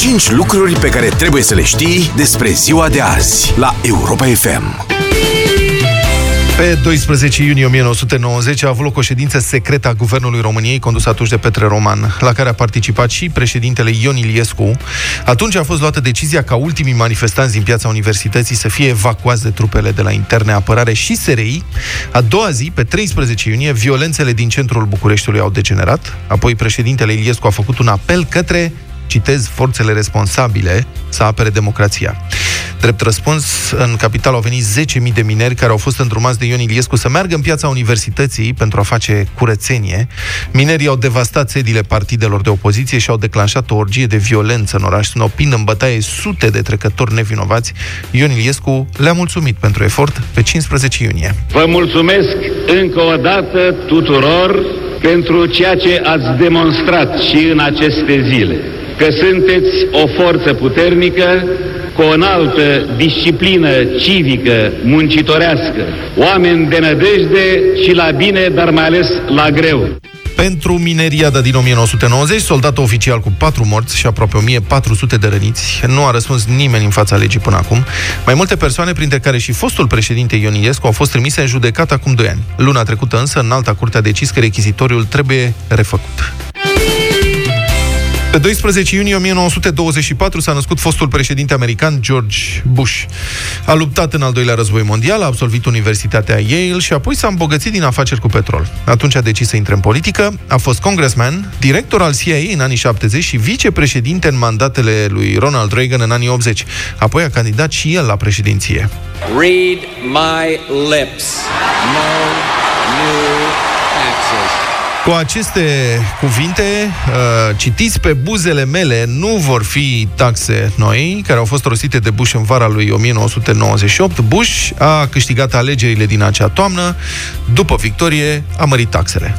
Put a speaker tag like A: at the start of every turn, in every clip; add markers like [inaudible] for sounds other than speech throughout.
A: 5 lucruri pe care trebuie să le știi despre ziua de azi la Europa FM.
B: Pe 12 iunie 1990 a avut loc o ședință secretă a Guvernului României, condusă atunci de Petre Roman, la care a participat și președintele Ion Iliescu. Atunci a fost luată decizia ca ultimii manifestanți din piața Universității să fie evacuați de trupele de la interne apărare și SRI. A doua zi, pe 13 iunie, violențele din centrul Bucureștiului au degenerat. Apoi președintele Iliescu a făcut un apel către citez, forțele responsabile să apere democrația. Drept răspuns, în capital au venit 10.000 de mineri care au fost îndrumați de Ion Iliescu să meargă în piața universității pentru a face curățenie. Minerii au devastat sediile partidelor de opoziție și au declanșat o orgie de violență în oraș, snopind în bătaie sute de trecători nevinovați. Ion Iliescu le-a mulțumit pentru efort pe 15 iunie.
C: Vă mulțumesc încă o dată tuturor pentru ceea ce ați demonstrat și în aceste zile că sunteți o forță puternică, cu o înaltă disciplină civică, muncitorească, oameni de nădejde și la bine, dar mai ales la greu.
B: Pentru mineriada din 1990, soldat oficial cu 4 morți și aproape 1400 de răniți, nu a răspuns nimeni în fața legii până acum. Mai multe persoane, printre care și fostul președinte Ion Iliescu, au fost trimise în judecată acum 2 ani. Luna trecută însă, în alta curte a decis că rechizitoriul trebuie refăcut. Pe 12 iunie 1924 s-a născut fostul președinte american George Bush. A luptat în al doilea război mondial, a absolvit Universitatea Yale și apoi s-a îmbogățit din afaceri cu petrol. Atunci a decis să intre în politică, a fost congressman, director al CIA în anii 70 și vicepreședinte în mandatele lui Ronald Reagan în anii 80. Apoi a candidat și el la președinție.
D: Read my lips. No new taxes.
B: Cu aceste cuvinte, uh, citiți pe buzele mele, nu vor fi taxe noi, care au fost rostite de Bush în vara lui 1998. Bush a câștigat alegerile din acea toamnă. După victorie, a mărit taxele.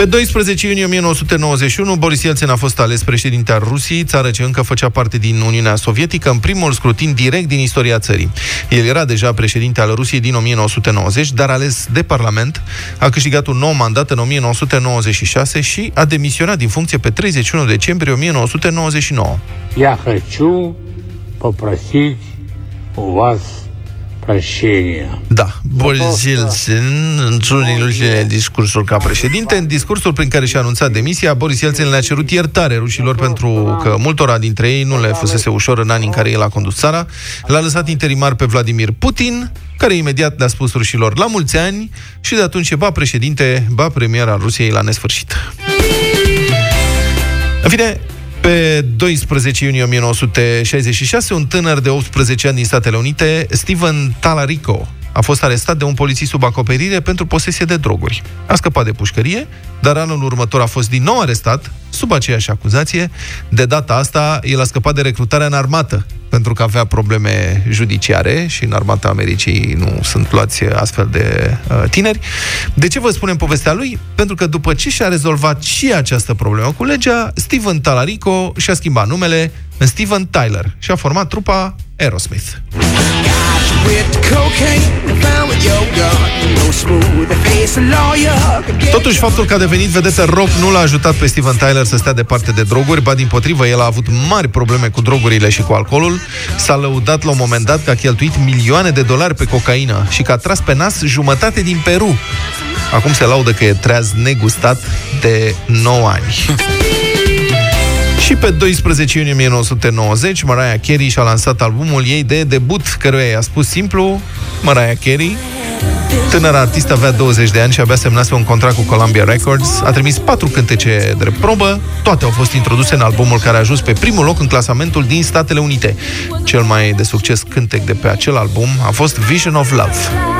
B: Pe 12 iunie 1991, Boris Yeltsin a fost ales președinte al Rusiei, țară ce încă făcea parte din Uniunea Sovietică, în primul scrutin direct din istoria țării. El era deja președinte al Rusiei din 1990, dar ales de Parlament, a câștigat un nou mandat în 1996 și a demisionat din funcție pe 31 decembrie 1999.
E: Я хочу попросить у вас ca
B: Da, Boris Yeltsin, într-un din ultimele ca președinte, în discursul prin care și-a anunțat demisia, Boris Yeltsin le-a cerut iertare rușilor pentru că multora dintre ei nu le fusese ușor în anii în care el a condus țara, l-a lăsat interimar pe Vladimir Putin, care imediat le-a spus rușilor la mulți ani și de atunci ba președinte, ba premier al Rusiei la nesfârșit. În fine, pe 12 iunie 1966, un tânăr de 18 ani din Statele Unite, Steven Talarico, a fost arestat de un polițist sub acoperire pentru posesie de droguri. A scăpat de pușcărie, dar anul următor a fost din nou arestat, sub aceeași acuzație. De data asta, el a scăpat de recrutarea în armată, pentru că avea probleme judiciare și în armata Americii nu sunt luați astfel de uh, tineri. De ce vă spunem povestea lui? Pentru că după ce și-a rezolvat și această problemă cu legea, Steven Talarico și-a schimbat numele în Steven Tyler și a format trupa Aerosmith. Totuși, faptul că a devenit vedetă rock nu l-a ajutat pe Steven Tyler să stea departe de droguri, ba din potrivă, el a avut mari probleme cu drogurile și cu alcoolul. S-a lăudat la un moment dat că a cheltuit milioane de dolari pe cocaină și că a tras pe nas jumătate din Peru. Acum se laudă că e treaz negustat de 9 ani. [laughs] Și pe 12 iunie 1990, Mariah Carey și-a lansat albumul ei de debut, căruia i-a spus simplu Mariah Carey. Tânăra artist avea 20 de ani și abia semnase un contract cu Columbia Records. A trimis patru cântece de probă. Toate au fost introduse în albumul care a ajuns pe primul loc în clasamentul din Statele Unite. Cel mai de succes cântec de pe acel album a fost Vision of Love.